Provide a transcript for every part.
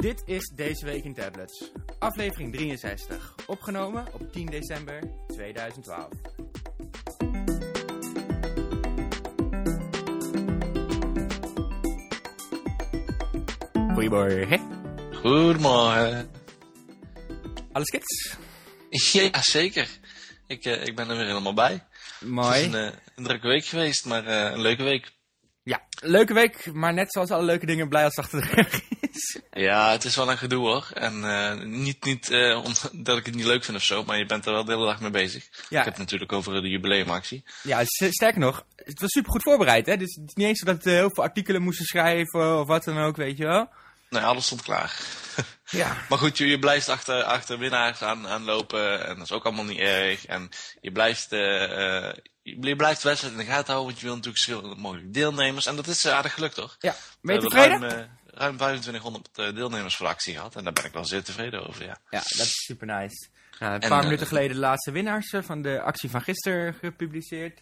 Dit is Deze Week in Tablets. Aflevering 63. Opgenomen op 10 december 2012. Goedemorgen. Goedemorgen. Alles kids? Ja, zeker. Ik, eh, ik ben er weer helemaal bij. Het is Mooi. een, eh, een drukke week geweest, maar eh, een leuke week. Ja, leuke week, maar net zoals alle leuke dingen blij als achter de rug is. Ja, het is wel een gedoe hoor. En eh, niet, niet eh, omdat ik het niet leuk vind of zo, maar je bent er wel de hele dag mee bezig. Ik Ja, heb het natuurlijk over de jubileumactie. ja, sterker nog, het was super goed voorbereid. Hè? Dus het is niet eens dat we heel veel artikelen moesten schrijven of wat dan ook, weet je wel. Nee, alles stond klaar. Ja, Maar goed, je, je blijft achter, achter winnaars aan, aan lopen en dat is ook allemaal niet erg. En je blijft, eh, eh, je, blijft de wedstrijd in de gaten houden, want je wil natuurlijk zoveel mogelijk deelnemers. En dat is eh, aardig gelukt toch? ja. Ben je tevreden? ruim, eh, ruim 2500 eh, deelnemers voor de actie gehad. En daar ben ik wel zeer tevreden over, ja. Ja, dat is super nice. Nou, een En, paar eh, minuten geleden de laatste winnaars eh, van de actie van gisteren gepubliceerd.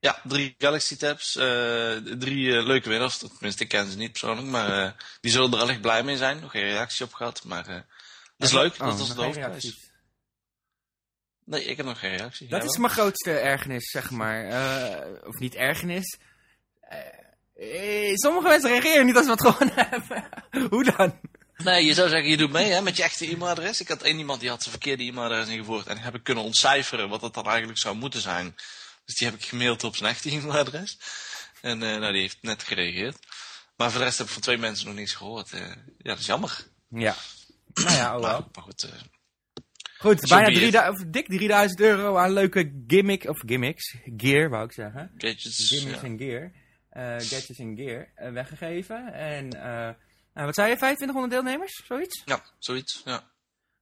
Ja, drie Galaxy Tabs. eh, drie leuke winnaars. Tenminste, ik ken ze niet persoonlijk. Maar eh, die zullen er allicht blij mee zijn. Nog geen reactie op gehad. Maar eh, dat is leuk. Oh, dat was de geen hoofdprijs. Nee, ik heb nog geen reactie. Dat Jij is wel? mijn grootste ergernis, zeg maar. Eh, of niet ergernis. Eh, sommige mensen reageren niet als we het gewoon hebben. Hoe dan? Nee, je zou zeggen, je doet mee hè, met je echte e-mailadres. Ik had één iemand die had zijn verkeerde e-mailadres ingevoerd. En heb ik kunnen ontcijferen wat het dan eigenlijk zou moeten zijn. Dus die heb ik gemaild op zijn echte e-mailadres. En eh, nou, die heeft net gereageerd. Maar voor de rest heb ik van twee mensen nog niets gehoord. Eh, ja, dat is jammer. Ja. Nou ja, oh wel. maar goed, eh, Goed, bijna. 3000 of dik 3000 euro aan leuke gimmick, of gimmicks, gear wou ik zeggen. gadgets. Gimmicks ja. en gear, gadgets en gear, eh, weggegeven. En, eh, nou, wat zei je, 2500 deelnemers, zoiets? Ja, zoiets. Ja.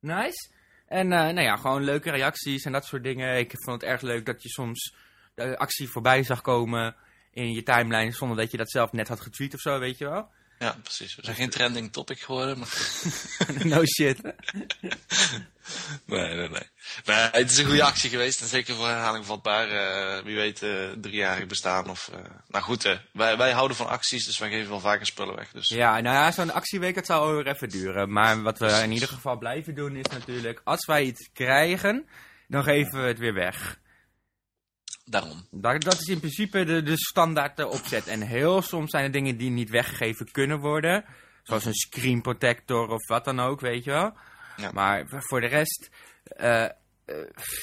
Nice. En eh, nou ja, gewoon leuke reacties en dat soort dingen. Ik vond het erg leuk dat je soms de actie voorbij zag komen in je timeline zonder dat je dat zelf net had getweet of zo, weet je wel. Ja, precies. We zijn geen trending topic geworden, maar... no shit. Nee, nee, nee. Nee, het is een goede actie geweest. En zeker voor herhaling vatbaar. eh wie weet, eh driejarig bestaan. Of, eh, nou goed, wij, wij houden van acties, dus wij geven wel vaker spullen weg. Dus Ja, nou ja, zo'n actieweek, dat zal weer even duren. Maar wat we in ieder geval blijven doen is natuurlijk, als wij iets krijgen, dan geven we het weer weg. daarom. Dat, dat is in principe de, de standaard opzet. En heel soms zijn er dingen die niet weggegeven kunnen worden. Zoals een screen protector of wat dan ook, weet je wel. Ja. Maar voor de rest,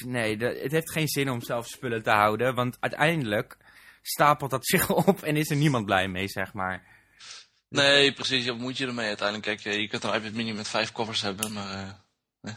nee, de- het heeft geen zin om zelf spullen te houden. Want uiteindelijk stapelt dat zich op en is er niemand blij mee, zeg maar. Nee, precies. Wat moet je ermee uiteindelijk? Kijk, eh, je kunt een iPad mini met vijf covers hebben, maar eh,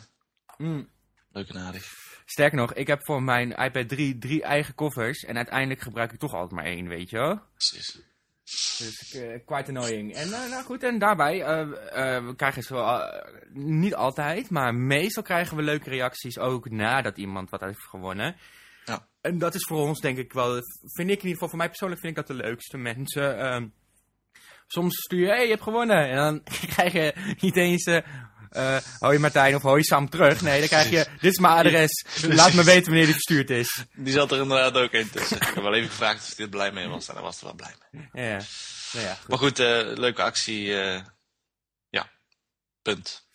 Mm. leuk en aardig. Sterker nog, ik heb voor mijn iPad 3 drie eigen koffers. En uiteindelijk gebruik ik toch altijd maar één, weet je wel. Precies. Dus eh, quite annoying. En eh, nou goed, en daarbij, eh, we krijgen ze wel, eh, niet altijd, maar meestal krijgen we leuke reacties ook nadat iemand wat heeft gewonnen. Ja. En dat is voor ons denk ik wel, vind ik in ieder geval, voor mij persoonlijk vind ik dat de leukste mensen. ehm, soms stuur je, hé, hey, je hebt gewonnen. En dan krijg je niet eens, eh, hoi Martijn of hoi Sam terug. Nee, dan krijg je, dit is mijn adres, laat me weten wanneer die verstuurd is. Die zat er inderdaad ook in tussen. Ik heb wel even gevraagd of hij er blij mee was. En hij was er wel blij mee. Ja, nou ja, goed. Maar goed, eh, leuke actie. eh, ja, punt.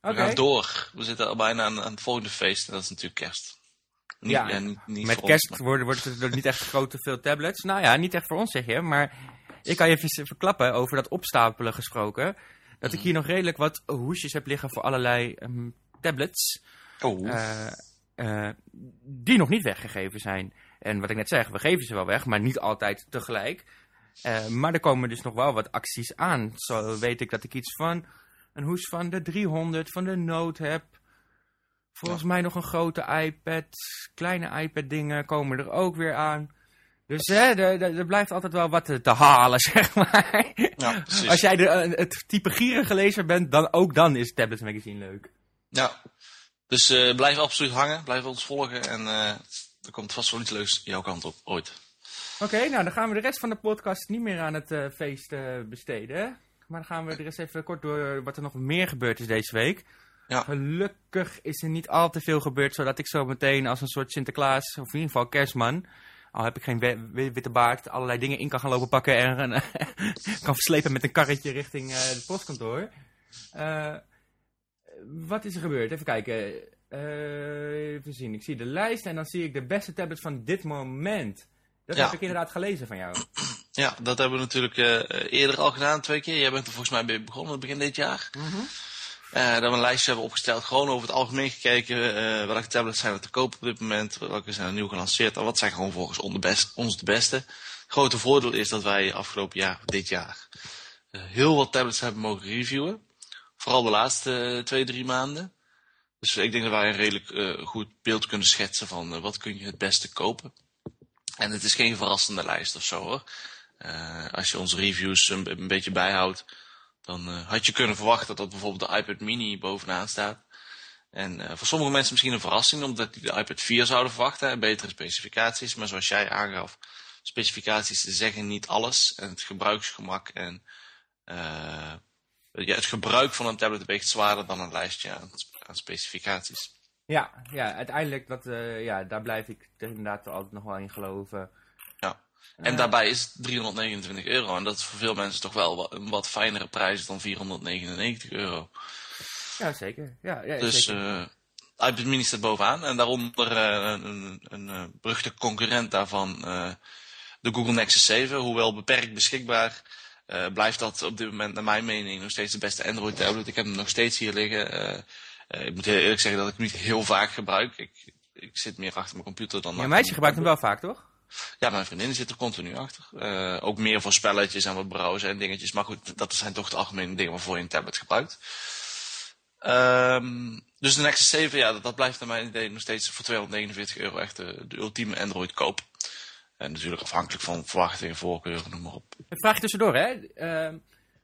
We Oké. gaan door. We zitten al bijna aan, aan het volgende feest. En dat is natuurlijk kerst. Niet, Ja, niet, Met kerst ons, maar- worden, wordt het er niet echt grote veel tablets. Nou ja, niet echt voor ons zeg je, maar ik kan je even verklappen over dat opstapelen gesproken. Dat ik hier nog redelijk wat hoesjes heb liggen voor allerlei ehm, tablets. Oh, eh, eh, die nog niet weggegeven zijn. En wat ik net zeg, we geven ze wel weg, maar niet altijd tegelijk. Eh, maar er komen dus nog wel wat acties aan. Zo weet ik dat ik iets van een hoes van de 300 van de Note heb. Volgens mij nog een grote iPad. Kleine iPad dingen komen er ook weer aan. Dus hè, er, blijft altijd wel wat te, te halen, zeg maar. ja, precies. Als jij de, eh, het type gierige lezer bent, dan ook dan is Tablets Magazine leuk. Ja. Dus eh, blijf absoluut hangen. Blijf ons volgen. En eh, er komt vast wel iets leuks jouw kant op. Ooit. Oké, nou dan gaan we de rest van de podcast niet meer aan het feest besteden. Maar dan gaan we er eens even kort door wat er nog meer gebeurd is deze week. Ja. Gelukkig is er niet al te veel gebeurd, zodat ik zo meteen als een soort Sinterklaas, of in ieder geval kerstman, al heb ik geen wi- wi- witte baard, allerlei dingen in kan gaan lopen pakken en eh, kan verslepen met een karretje richting eh, het postkantoor. Eh, wat is er gebeurd? Even kijken. Even zien. Ik zie de lijst en dan zie ik de beste tablets van dit moment. Dat Ja. heb ik inderdaad gelezen van jou. Ja, dat hebben we natuurlijk eerder al gedaan, twee keer. Jij bent er volgens mij mee begonnen begin dit jaar. Eh, dat we een lijstje hebben opgesteld, gewoon over het algemeen gekeken. eh, welke tablets zijn er te koop op dit moment? Welke zijn er nieuw gelanceerd? En wat zijn gewoon volgens ons de, beste? Het grote voordeel is dat wij afgelopen jaar, dit jaar, eh, heel wat tablets hebben mogen reviewen. Vooral de laatste twee, drie maanden. Dus ik denk dat wij een redelijk goed beeld kunnen schetsen van wat kun je het beste kopen. En het is geen verrassende lijst of zo hoor. Als je onze reviews een beetje bijhoudt, dan eh, had je kunnen verwachten dat bijvoorbeeld de iPad mini bovenaan staat. En eh, voor sommige mensen misschien een verrassing, omdat die de iPad 4 zouden verwachten. hè, Betere specificaties, maar zoals jij aangaf, specificaties zeggen niet alles. En het gebruiksgemak en eh, ja, het gebruik van een tablet weegt zwaarder dan een lijstje aan, specificaties. Ja, ja uiteindelijk, dat, ja, daar blijf ik er inderdaad altijd nog wel in geloven. Ja. En daarbij is het 329 euro. En dat is voor veel mensen toch wel een wat fijnere prijs dan 499 euro. Ja, zeker. Ja, ja, Dus zeker. eh iPad mini staat bovenaan. En daaronder eh, een, een, een eh, beruchte concurrent daarvan, eh, de Google Nexus 7. Hoewel beperkt beschikbaar, eh, blijft dat op dit moment naar mijn mening nog steeds de beste Android tablet. Ik heb hem nog steeds hier liggen. Eh, eh, ik moet heel eerlijk zeggen dat ik hem niet heel vaak gebruik. Ik, ik zit meer achter mijn computer dan... Achter meisje gebruikt hem wel vaak, toch? Ja, mijn vriendin zit er continu achter. Eh, ook meer voor spelletjes en wat browsen en dingetjes. Maar goed, dat zijn toch de algemene dingen waarvoor je een tablet gebruikt. Ehm, dus de Nexus 7, ja, dat, blijft naar mijn idee nog steeds voor 249 euro echt de, ultieme Android koop. En natuurlijk afhankelijk van verwachtingen, voorkeuren, noem maar op. Een vraag tussendoor, hè. Ehm,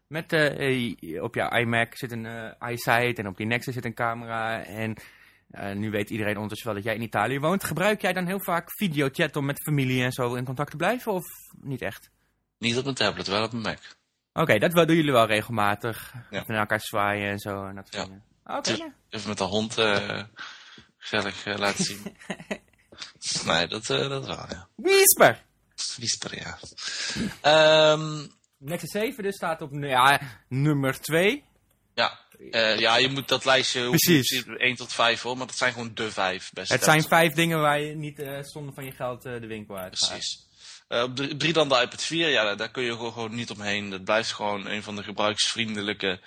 met, eh, op jouw iMac zit een eh iSight en op die Nexus zit een camera. En eh, nu weet iedereen ondertussen wel dat jij in Italië woont. Gebruik jij dan heel vaak videochat om met familie en zo in contact te blijven? Of niet echt? Niet op mijn tablet, wel op mijn Mac. Oké, dat wel- doen jullie wel regelmatig. Ja. Even naar elkaar zwaaien en zo. En dat soort Ja. dingen. Oké, Dus ja. even met de hond eh, gezellig eh, laten zien. nee, dat, eh, dat wel, ja. Whisper! Whisper, ja. Ehm Nexus 7 dus staat op nu- ja, nummer 2. Ja, eh, ja, je moet dat lijstje Precies. niet precies 1 tot 5 hoor, maar dat zijn gewoon de 5 beste. Het zijn vijf dingen waar je niet eh zonder van je geld eh, de winkel uit gaat. Precies. Op 3 dan de iPad 4, ja, daar, daar kun je gewoon, gewoon niet omheen. Dat blijft gewoon een van de gebruiksvriendelijke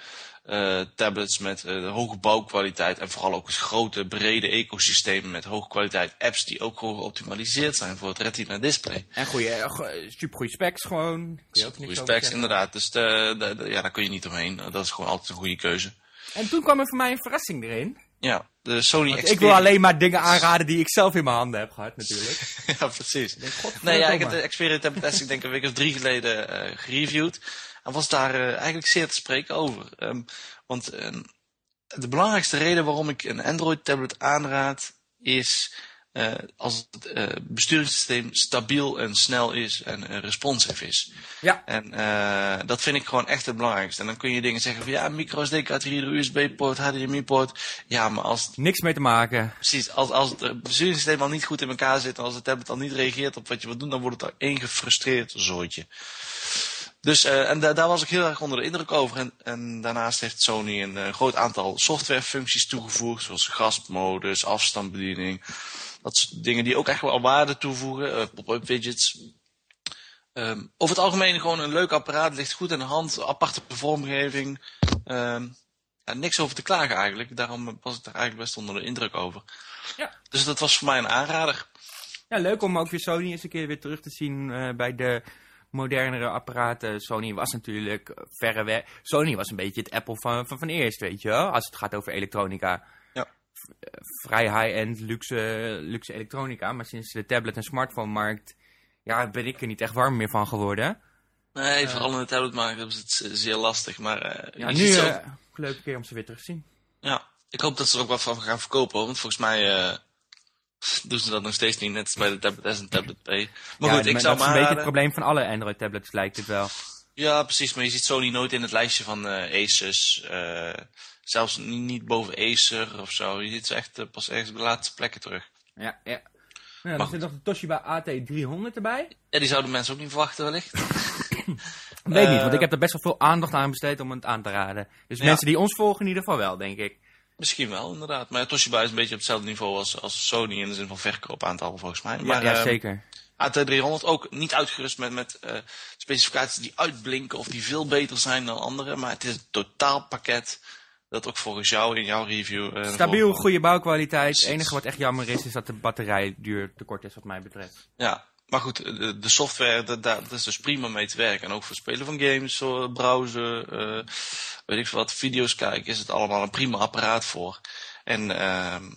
eh, tablets met eh, hoge bouwkwaliteit. En vooral ook het grote, brede ecosysteem met hoge kwaliteit apps die ook gewoon geoptimaliseerd zijn voor het Retina display. En goede, super goede specs gewoon. Goede specs, inderdaad. Dus de, de- de- ja, daar kun je niet omheen. Dat is gewoon altijd een goede keuze. En toen kwam er voor mij een verrassing erin. Ja, de Sony Want ik Xperia. wil alleen maar dingen aanraden die ik zelf in mijn handen heb gehad, natuurlijk. Ja, precies. Ik denk. Nee, ja, ik heb de Xperia Tablet S, ik denk een week of drie geleden eh, gereviewd. En was daar eh, eigenlijk zeer te spreken over. Ehm, want ehm, de belangrijkste reden waarom ik een Android tablet aanraad is eh, als het eh, besturingssysteem stabiel en snel is en eh, responsive is. Ja, En dat vind ik gewoon echt het belangrijkste. En dan kun je dingen zeggen van ja, micro SD-kaart hier, USB-poort, HDMI-poort. Ja, maar als niks mee te maken. Precies, als, als het besturingssysteem al niet goed in elkaar zit en als de tablet al niet reageert op wat je wilt doen, dan wordt het één gefrustreerd zooitje. Dus, eh, en da- daar was ik heel erg onder de indruk over. En, en daarnaast heeft Sony een eh, groot aantal softwarefuncties toegevoegd, zoals gaspmodus, afstandsbediening. Dat soort dingen die ook echt wel waarde toevoegen, eh, pop-up widgets. Ehm, over het algemeen gewoon een leuk apparaat, ligt goed in de hand, aparte vormgeving. Ehm, ja, niks over te klagen eigenlijk, daarom was ik daar eigenlijk best onder de indruk over. Ja. Dus dat was voor mij een aanrader. Ja, leuk om ook weer Sony eens een keer weer terug te zien eh, bij de modernere apparaten. Sony was natuurlijk eh, verreweg... Sony was een beetje het Apple van, van, van eerst, weet je wel? Als het gaat over elektronica. Ja. Eh, vrij high-end luxe, luxe elektronica. Maar sinds de tablet- en smartphone-markt... Ja, ben ik er niet echt warm meer van geworden. Nee, vooral in de tabletmarkt hebben ze het zeer lastig. Maar eh, Ja, nu zo- eh, leuke keer om ze weer terug te zien. ja, ik hoop dat ze er ook wat van gaan verkopen. Want volgens mij eh, doen ze dat nog steeds niet. Net als bij de tablet S en tablet P. Maar ja, goed, ik maar zou dat is maar een beetje het probleem van alle Android-tablets, lijkt het wel. Ja, precies. Maar je ziet Sony nooit in het lijstje van eh, Asus. eh, zelfs niet, niet boven Acer of zo. Je ziet ze echt eh, pas ergens op de laatste plekken terug. Ja, ja. Nou, Maar er zit nog de Toshiba AT300 erbij. Ja, die zouden mensen ook niet verwachten wellicht. Weet niet, want ik heb er best wel veel aandacht aan besteed om het aan te raden. Dus Ja. mensen die ons volgen in ieder geval wel, denk ik. Misschien wel, inderdaad. Maar Toshiba is een beetje op hetzelfde niveau als, als Sony in de zin van verkoopaantal, volgens mij. Ja, Maar, ja eh, zeker. AT300 ook niet uitgerust met, met eh, specificaties die uitblinken of die veel beter zijn dan andere. Maar het is een totaalpakket dat ook volgens jou in jouw review... eh, Stabiel, goede bouwkwaliteit. Het enige wat echt jammer is, is dat de batterijduur te kort is wat mij betreft. Ja, maar goed, de, de software, dat, daar dat is dus prima mee te werken. En ook voor het spelen van games, zo, browsen, eh, weet ik veel wat, video's kijken, is het allemaal een prima apparaat voor. En ehm,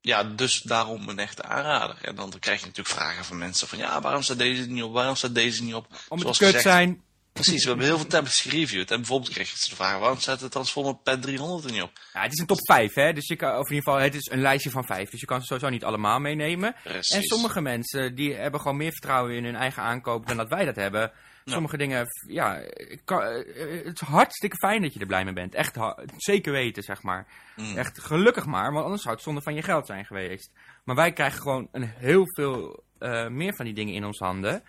ja, dus daarom een echte aanrader. En dan krijg je natuurlijk vragen van mensen van, ja, waarom staat deze niet op, waarom staat deze niet op? Om het Zoals kut gezegd, zijn. Precies, we hebben heel veel tablets gereviewd. En bijvoorbeeld kreeg je de vraag, waarom staat de Transformer Pad 300 er niet op? Ja, het is een top 5, hè. Dus je kan, of in ieder geval, het is een lijstje van 5. Dus je kan ze sowieso niet allemaal meenemen. Precies. En sommige mensen, die hebben gewoon meer vertrouwen in hun eigen aankoop dan dat wij dat hebben. Sommige dingen, ja, kan- eh, het is hartstikke fijn dat je er blij mee bent. Echt, zeker weten, zeg maar. Mm. Echt gelukkig maar, want anders zou het zonde van je geld zijn geweest. Maar wij krijgen gewoon een heel veel eh, meer van die dingen in onze handen.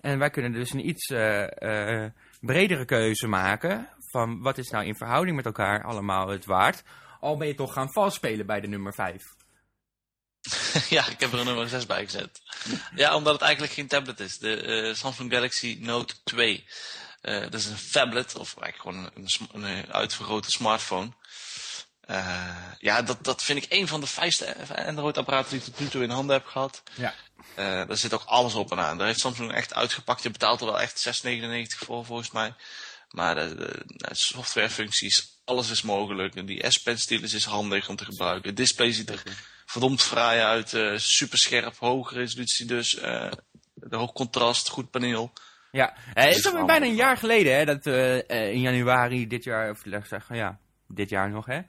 En wij kunnen dus een iets eh, eh, bredere keuze maken van wat is nou in verhouding met elkaar allemaal het waard. Al ben je toch gaan valspelen bij de nummer 5. ja, ik heb er een nummer 6 bij gezet. Ja, omdat het eigenlijk geen tablet is. De eh, Samsung Galaxy Note 2. Eh, dat is een phablet, of eigenlijk gewoon een, uitvergrote smartphone. Eh, ja, dat, dat vind ik een van de fijnste Android-apparaten die ik tot nu toe in handen heb gehad. Ja. Eh, daar zit ook alles op en aan. Daar heeft Samsung echt uitgepakt. Je betaalt er wel echt 6,99 voor, volgens mij. Maar de, de, de softwarefuncties, alles is mogelijk. En die S-Pen stylus is handig om te gebruiken. Het display ziet er verdomd fraai uit. eh super scherp, hoge resolutie dus. de hoog contrast, goed paneel. Ja, het is alweer bijna een jaar geleden hè, dat in januari dit jaar, of zeggen, ja, dit jaar nog hè,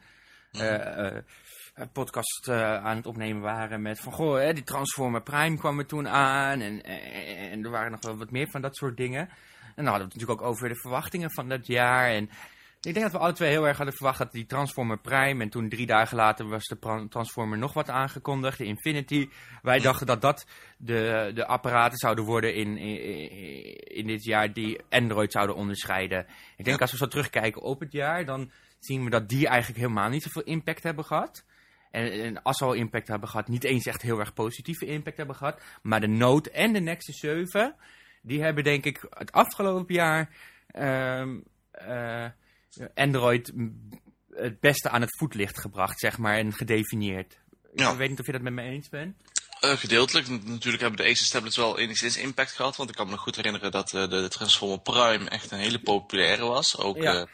podcast eh, aan het opnemen waren met van, goh, hè, die Transformer Prime kwam er toen aan en, eh, en er waren nog wel wat meer van dat soort dingen. En dan hadden we het natuurlijk ook over de verwachtingen van dat jaar en ik denk dat we alle twee heel erg hadden verwacht dat die Transformer Prime en toen drie dagen later was de Transformer nog wat aangekondigd, de Infinity. Wij dachten dat dat de, de apparaten zouden worden in, in, in dit jaar die Android zouden onderscheiden. Ik denk als we zo terugkijken op het jaar, dan zien we dat die eigenlijk helemaal niet zoveel impact hebben gehad. En, en als ze al impact hebben gehad, niet eens echt heel erg positieve impact hebben gehad. Maar de Note en de Nexus 7, die hebben denk ik het afgelopen jaar ehm, eh, Android het beste aan het voetlicht gebracht, zeg maar, en gedefinieerd. Ja. Ik weet niet of je dat met me eens bent. Eh, gedeeltelijk. Natuurlijk hebben de Asus tablets wel enigszins impact gehad. Want ik kan me nog goed herinneren dat eh, de Transformer Prime echt een hele populaire was. Ook, Ja. eh,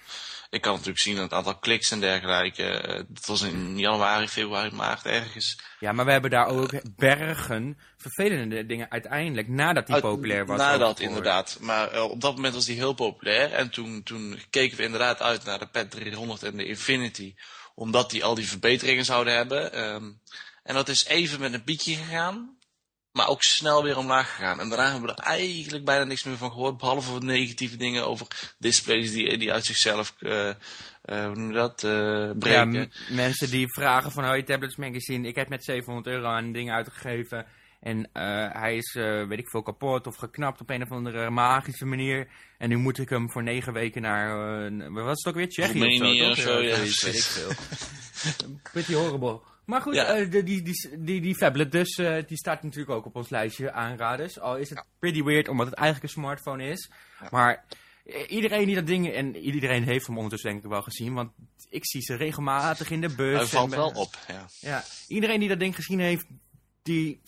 ik kan natuurlijk zien aan het aantal kliks en dergelijke. eh, dat was in januari, februari, maart ergens. Ja, maar we hebben daar ook bergen vervelende dingen uiteindelijk, nadat die Uit- populair was. Nadat, inderdaad. Maar eh, op dat moment was die heel populair. En toen, toen keken we inderdaad uit naar de Pad 300 en de Infinity. Omdat die al die verbeteringen zouden hebben. Ehm, en dat is even met een piekje gegaan. Maar ook snel weer omlaag gegaan. En daarna hebben we er eigenlijk bijna niks meer van gehoord. Behalve wat negatieve dingen over displays die, die uit zichzelf, eh, eh, hoe noem je dat, eh, Ja, breken. m- mensen die vragen van, hoi, Tablets Magazine, ik heb net 700 euro aan dingen uitgegeven. En hij is, weet ik veel, kapot of geknapt op een of andere magische manier. En nu moet ik hem voor negen weken naar, wat was het ook weer, Tsjechië of zo, toch? of zo, ja, weet ik veel. Pretty horrible. Maar goed, Ja. eh, die, die, die, die phablet dus, eh, die staat natuurlijk ook op ons lijstje aanraders. Al is het pretty weird, omdat het eigenlijk een smartphone is. Maar eh, iedereen die dat ding, en iedereen heeft hem ondertussen denk ik wel gezien, want ik zie ze regelmatig in de bus. Hij valt wel op, ja. Ja, iedereen die dat ding gezien heeft, die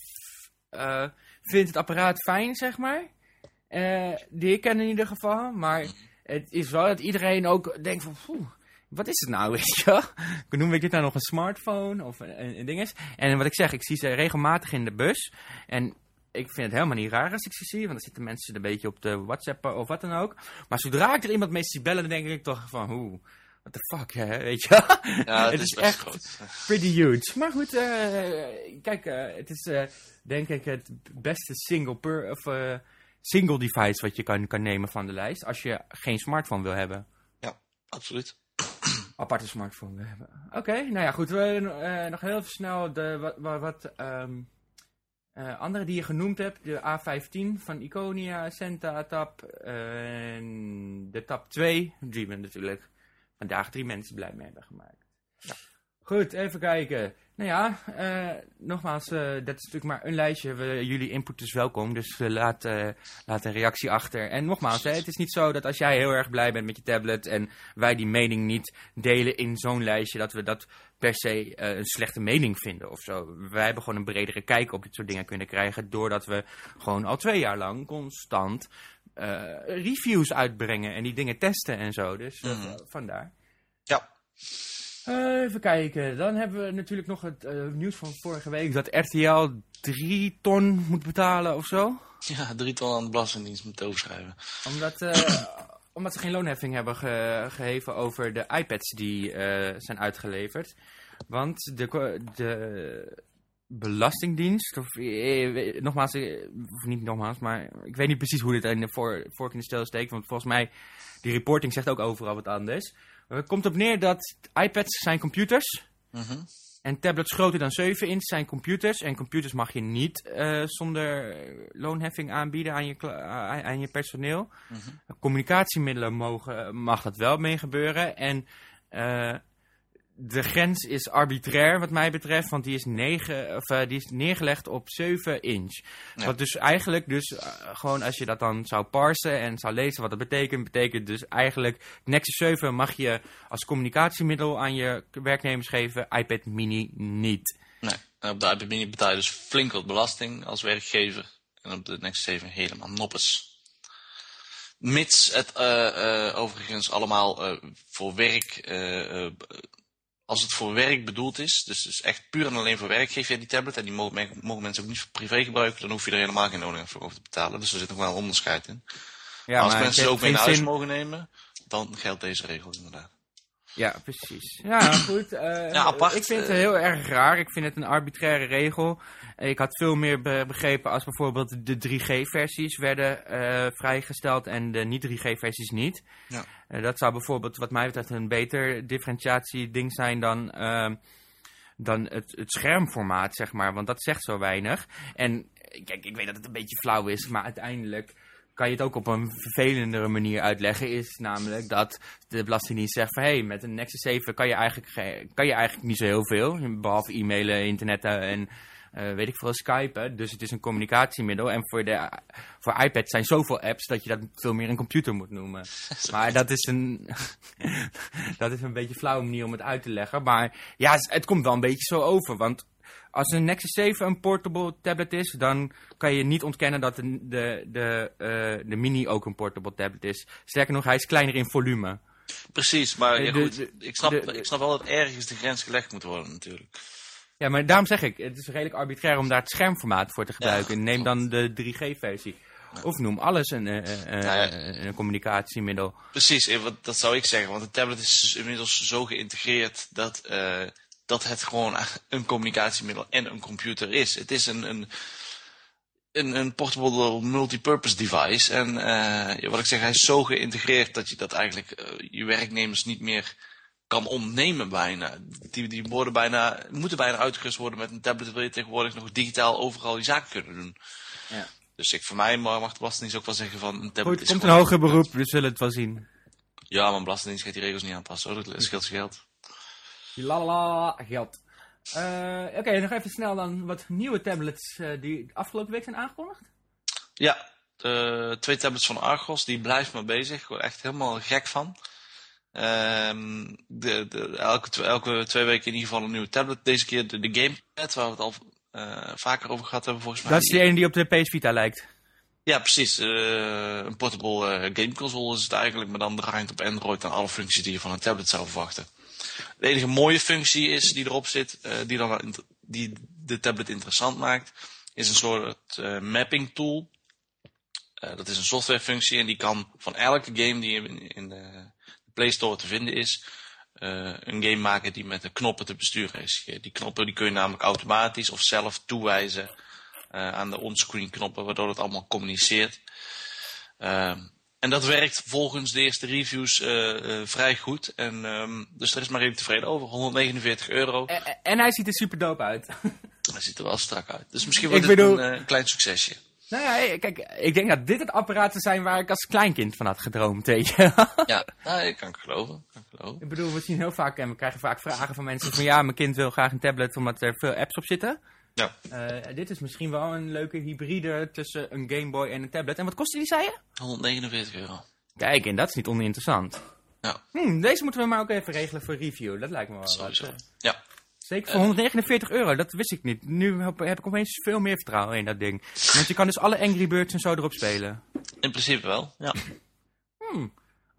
vindt het apparaat fijn, zeg maar. Die ik ken in ieder geval. Maar het is wel dat iedereen ook denkt van... "Poeh, wat is het nou, weet je wel? Noem ik dit nou nog een smartphone of een, een ding is? En wat ik zeg, ik zie ze regelmatig in de bus. En ik vind het helemaal niet raar als ik ze zie. Want dan zitten mensen een beetje op de WhatsApp of wat dan ook. Maar zodra ik er iemand mee zie bellen, dan denk ik toch van... Hoe, what the fuck, hè, weet je? Ja, het, Het is echt- groot. pretty huge. Maar goed, eh, kijk, eh, het is eh, denk ik het beste single, per, of, single device wat je kan, kan nemen van de lijst. Als je geen smartphone wil hebben. Absoluut. Aparte smartphone hebben. Oké, nou ja, goed. We, eh, nog heel even snel de, wat, wat, wat, ehm, Eh, andere die je genoemd hebt, de A15 van Iconia, Senta Tab en de Tab 2, die we natuurlijk vandaag drie mensen blij mee hebben gemaakt. Goed, even kijken. Nou ja, eh, nogmaals, eh, dat is natuurlijk maar een lijstje. We, jullie input is welkom, dus eh, laat, laat een reactie achter. En nogmaals, hè, het is niet zo dat als jij heel erg blij bent met je tablet en wij die mening niet delen in zo'n lijstje, dat we dat per se een slechte mening vinden of zo. Wij hebben gewoon een bredere kijk op dit soort dingen kunnen krijgen, doordat we gewoon al twee jaar lang constant reviews uitbrengen en die dingen testen en zo. Dus Mhm. vandaar. Ja. Even kijken. Dan hebben we natuurlijk nog het eh, nieuws van vorige week dat RTL 3 ton moet betalen of zo. Ja, drie ton aan de Belastingdienst moeten overschrijven. Omdat, eh, omdat ze geen loonheffing hebben ge- geheven over de iPads die eh, zijn uitgeleverd. Want de, de Belastingdienst, of eh, nogmaals, of niet nogmaals, maar ik weet niet precies hoe dit in de voor, vork in de steel steekt. Want volgens mij, die reporting zegt ook overal wat anders. Het komt op neer dat iPads zijn computers. Mhm. En tablets groter dan 7 inch zijn computers. En computers mag je niet eh, zonder loonheffing aanbieden aan je, kla- aan je personeel. Mhm. Communicatiemiddelen mogen, mag dat wel mee gebeuren. En eh, de grens is arbitrair wat mij betreft. Want die is, negen, of, eh, die is neergelegd op 7 inch. Ja. Wat dus eigenlijk, dus, eh, gewoon als je dat dan zou parsen en zou lezen wat dat betekent. Betekent dus eigenlijk Nexus 7 mag je als communicatiemiddel aan je werknemers geven. iPad mini niet. Nee, en op de iPad Mini betaal je dus flink wat belasting als werkgever. En op de Nexus 7 helemaal noppes. Mits het eh, overigens allemaal voor werk, als het voor werk bedoeld is, dus, dus echt puur en alleen voor werk, geef je die tablet. En die mogen, men- mogen mensen ook niet voor privé gebruiken, dan hoef je er helemaal geen loning voor over te betalen. Dus er zit nog wel een onderscheid in. Ja, als maar mensen het ze ook mee naar huis zin- mogen nemen, dan geldt deze regel inderdaad. Ja, precies. Ja, goed. eh, Ja, apart, Ik vind het eh. heel erg raar. Ik vind het een arbitraire regel. Ik had veel meer be- begrepen als bijvoorbeeld de 3G-versies werden eh, vrijgesteld en de niet-3G-versies niet. Ja. Dat zou bijvoorbeeld, wat mij betreft, een beter differentiatieding zijn dan, ehm, dan het, het schermformaat, zeg maar. Want dat zegt zo weinig. En kijk, ik weet dat het een beetje flauw is, maar uiteindelijk kan je het ook op een vervelendere manier uitleggen. Is namelijk dat de Belastingdienst zegt van... hé, hey, met een Nexus 7 kan je, eigenlijk ge- kan je eigenlijk niet zo heel veel. Behalve e-mailen, internetten en eh, weet ik veel, skypen. Dus het is een communicatiemiddel. En voor, de, voor iPad zijn zoveel apps dat je dat veel meer een computer moet noemen. Maar dat is een, dat is een beetje een flauwe manier om het uit te leggen. Maar ja, het, het komt wel een beetje zo over. Want als een Nexus 7 een portable tablet is, dan kan je niet ontkennen dat de, de, de, eh, de Mini ook een portable tablet is. Sterker nog, hij is kleiner in volume. Precies, maar ja, goed, de- ik, snap, de- ik snap wel dat ergens de grens gelegd moet worden natuurlijk. Ja, maar daarom zeg ik, het is redelijk arbitrair om daar het schermformaat voor te gebruiken. Ja, Neem dan de 3G-versie. Of noem alles een, eh, eh, ja. een communicatiemiddel. Precies, dat zou ik zeggen. Want de tablet is dus inmiddels zo geïntegreerd dat, dat het gewoon een communicatiemiddel en een computer is. Het is een, een, een, een portable multipurpose device. En eh, wat ik zeg, hij is zo geïntegreerd dat je dat eigenlijk eh, je werknemers niet meer kan ontnemen bijna. Die, die worden bijna, moeten bijna uitgerust worden met een tablet. Wil je tegenwoordig nog digitaal overal die zaken kunnen doen. Ja. Dus ik, voor mij mag de Belastingdienst ook wel zeggen van een tablet Goed, is komt een hoger beroep, we zullen het wel zien. ja, maar Belastingdienst gaat die regels niet aanpassen. Hoor. Dat scheelt je geld. Lalala, geld. Eh, Oké, nog even snel dan wat nieuwe tablets eh, die afgelopen week zijn aangekondigd. Ja, de twee tablets van Argos, die blijft me bezig. Ik word echt helemaal gek van. Ehm, de, de, elke, tw- elke twee weken in ieder geval een nieuwe tablet. Deze keer de, de Gamepad, waar we het al eh, vaker over gehad hebben volgens mij. Dat is die ene die op de PS Vita lijkt. Ja, precies. Eh, een portable eh, gameconsole is het eigenlijk, maar dan draaiend op Android en alle functies die je van een tablet zou verwachten. De enige mooie functie is die erop zit, eh, die, dan, die de tablet interessant maakt, is een soort eh, mapping tool. Eh, dat is een softwarefunctie en die kan van elke game die in, de Play Store te vinden is, een game maken die met de knoppen te besturen is. Die knoppen die kun je namelijk automatisch of zelf toewijzen aan de onscreen knoppen, waardoor het allemaal communiceert. Ehm, en dat werkt volgens de eerste reviews eh, eh, vrij goed. En, ehm, dus daar is maar even tevreden over. 149 euro. En, en hij ziet er super dope uit. Hij ziet er wel strak uit. Dus misschien wordt Ik het bedoel- een eh, klein succesje. Nou ja, kijk, ik denk dat dit het apparaten zijn waar ik als kleinkind van had gedroomd, weet je. Ja, nou, ik kan ik geloven. Kan geloven. ik bedoel, we zien heel vaak en we krijgen vaak vragen van mensen van ja, mijn kind wil graag een tablet omdat er veel apps op zitten. Ja, Eh, dit is misschien wel een leuke hybride tussen een Game Boy en een tablet. En wat kostte die, zei je? 149 euro. Kijk, en dat is niet oninteressant. Ja, Hm, deze moeten we maar ook even regelen voor review. Dat lijkt me wel sowieso. wat. eh, Ja, Zeker voor 149 euro, dat wist ik niet. Nu heb, heb ik opeens veel meer vertrouwen in dat ding. Want je kan dus alle Angry Birds en zo erop spelen. in principe wel. Ja. Hmm.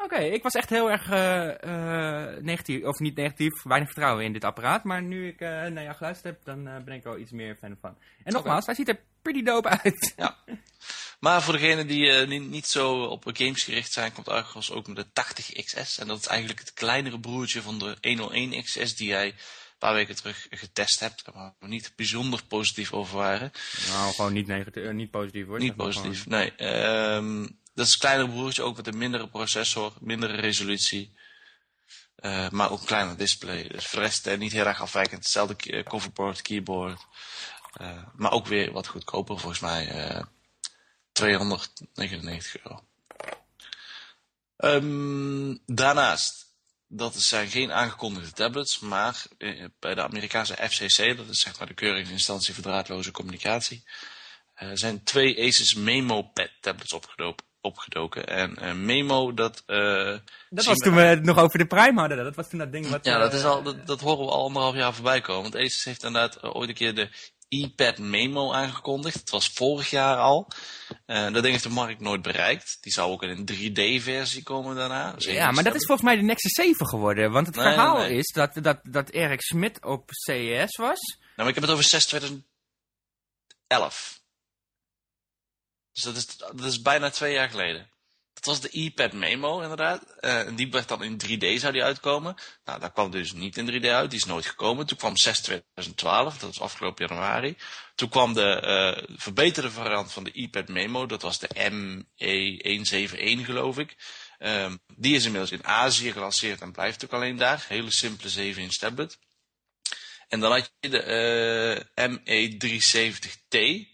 Oké, ik was echt heel erg eh, eh, negatief, of niet negatief, weinig vertrouwen in dit apparaat. Maar nu ik eh, naar jou geluisterd heb, dan ben ik wel iets meer fan van. En nogmaals, hij ziet er pretty dope uit. ja. Maar voor degenen die niet, niet zo op games gericht zijn, komt Argos ook met de 80XS. En dat is eigenlijk het kleinere broertje van de 101XS die jij een paar weken terug getest hebt. Waar we niet bijzonder positief over waren. Nou, gewoon niet, negatief, niet positief hoor. Niet positief, nee. Ehm, dat is een kleiner broertje, ook met een mindere processor, mindere resolutie. Eh, maar ook kleiner display. Dus voor de rest eh, niet heel erg afwijkend. Hetzelfde eh, coverboard, keyboard. Maar ook weer wat goedkoper, volgens mij. eh 299 euro. Ehm, daarnaast, dat zijn geen aangekondigde tablets, maar bij de Amerikaanse FCC, dat is zeg maar de keuringsinstantie voor draadloze communicatie, zijn twee Asus Memo Pad tablets opgedoken. Opgedoken. En eh, Memo, dat... eh, Dat was we- toen we het nog over de Prime hadden. Dat was toen dat ding wat... Ja, dat, eh, is al, dat, dat horen we al anderhalf jaar voorbij komen. Want Asus heeft inderdaad eh, ooit een keer de iPad Memo aangekondigd. Dat was vorig jaar al. Eh, dat ding heeft de markt nooit bereikt. Die zou ook in een 3D-versie komen daarna. Dus Ja, maar dat is volgens mij de Nexus 7 geworden. Want het Nee, verhaal nee. is dat, dat, dat Erik Smit op CES was. Nou, maar ik heb het over 6 2011. Dus dat is, is bijna twee jaar geleden. Dat was de iPad Memo inderdaad. Eh, en die werd dan in 3D zou die uitkomen. Nou, daar kwam dus niet in 3D uit. Die is nooit gekomen. Toen kwam 6 2012. Dat was afgelopen januari. Toen kwam de eh, verbeterde variant van de iPad Memo. Dat was de ME171 geloof ik. Ehm, die is inmiddels in Azië gelanceerd en blijft ook alleen daar. Hele simpele 7-inch tablet. En dan had je de eh, ME370T.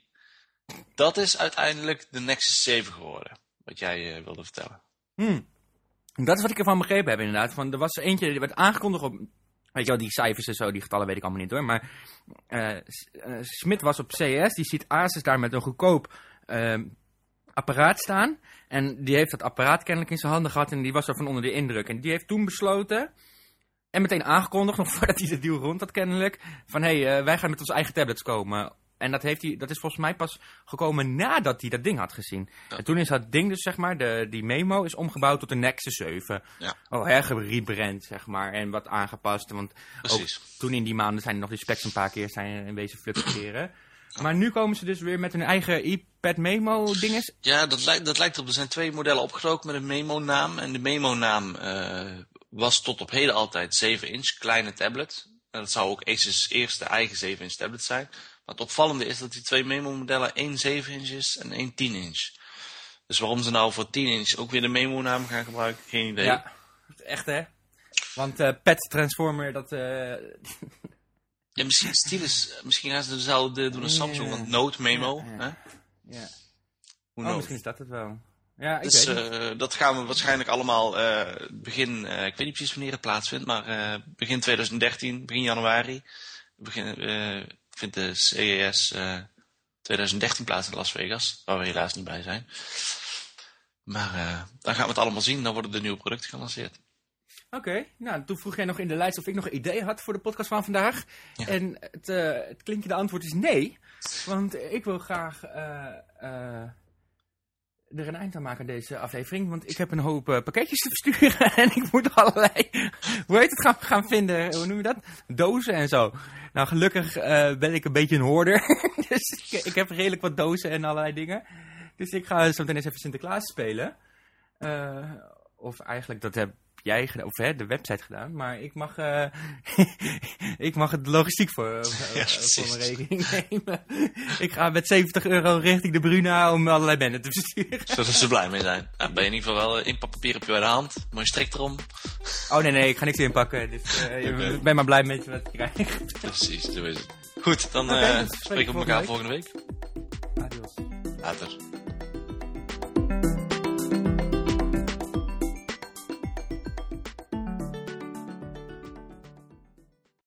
Dat is uiteindelijk de Nexus 7 geworden. Wat jij eh, wilde vertellen. Hmm. Dat is wat ik ervan begrepen heb inderdaad. Van, er was eentje, die werd aangekondigd op... Weet je wel, die cijfers en zo, die getallen weet ik allemaal niet hoor. Maar eh, Smit was op CS, die ziet Asus daar met een goedkoop ehm, apparaat staan. En die heeft dat apparaat kennelijk in zijn handen gehad en die was er van onder de indruk. En die heeft toen besloten, en meteen aangekondigd, nog voordat hij de deal rond had kennelijk, van hé, hey, wij gaan met onze eigen tablets komen. En dat, heeft hij, dat is volgens mij pas gekomen nadat hij dat ding had gezien. Ja. En toen is dat ding dus, zeg maar, de, die memo is omgebouwd tot een Nexus 7. Ja. Oh, hergerebrand, zeg maar, en wat aangepast. Want Precies. ook toen in die maanden zijn er nog die specs een paar keer zijn in wezen fluctueren. Maar nu komen ze dus weer met hun eigen iPad memo dinges. Ja, dat lijkt, dat lijkt op. Er zijn twee modellen opgedoken met een Memo-naam. En de Memo-naam eh, was tot op heden altijd 7 inch, kleine tablet. En dat zou ook Asus eerste eigen 7 inch tablet zijn. Maar het opvallende is dat die twee Memo-modellen één 7 inch is en één 10 inch. Dus waarom ze nou voor 10 inch ook weer de Memo-naam gaan gebruiken, geen idee. Ja, echt hè. Want eh Pet Transformer, dat... eh, Ja, misschien, stylus, misschien gaan ze dezelfde doen als Samsung, want Note Memo. Ja, ja. Hè? ja. Hoe Oh, misschien is dat het wel. Ja, ik Dus weet eh, dat gaan we waarschijnlijk allemaal begin, ik weet niet precies wanneer het plaatsvindt, maar begin 2013, begin januari, begin, eh, vindt de CES eh 2013 plaats in Las Vegas, waar we helaas niet bij zijn. Maar eh, dan gaan we het allemaal zien, dan worden de nieuwe producten gelanceerd. Oké, nou toen vroeg jij nog in de lijst of ik nog een idee had voor de podcast van vandaag. Ja. En het, eh het klinkende antwoord is nee. Want ik wil graag eh, eh, er een eind aan maken aan deze aflevering. Want ik heb een hoop eh, pakketjes te versturen. En ik moet allerlei, hoe heet het, gaan, gaan vinden. Hoe noem je dat? Dozen en zo. Nou, gelukkig eh, ben ik een beetje een hoorder. dus ik, ik heb redelijk wat dozen en allerlei dingen. Dus ik ga zo meteen eens even Sinterklaas spelen. Eh, of eigenlijk, dat heb jij gedaan, of hè, de website gedaan. Maar ik mag, eh, ik mag het logistiek voor, Ja, voor precies. mijn rekening nemen. ik ga met 70 euro richting de Bruna om allerlei benden te versturen. Zodat ze blij mee zijn. Ben je in ieder geval wel eh, inpakpapier op je bij de hand, mooi strik erom. Oh nee, nee, ik ga niks inpakken. Dus eh, je Oké. ben maar blij met wat je krijgt. Precies, zo is het. Goed, dan eh, spreken we spreken we elkaar volgende week. Adios. Later.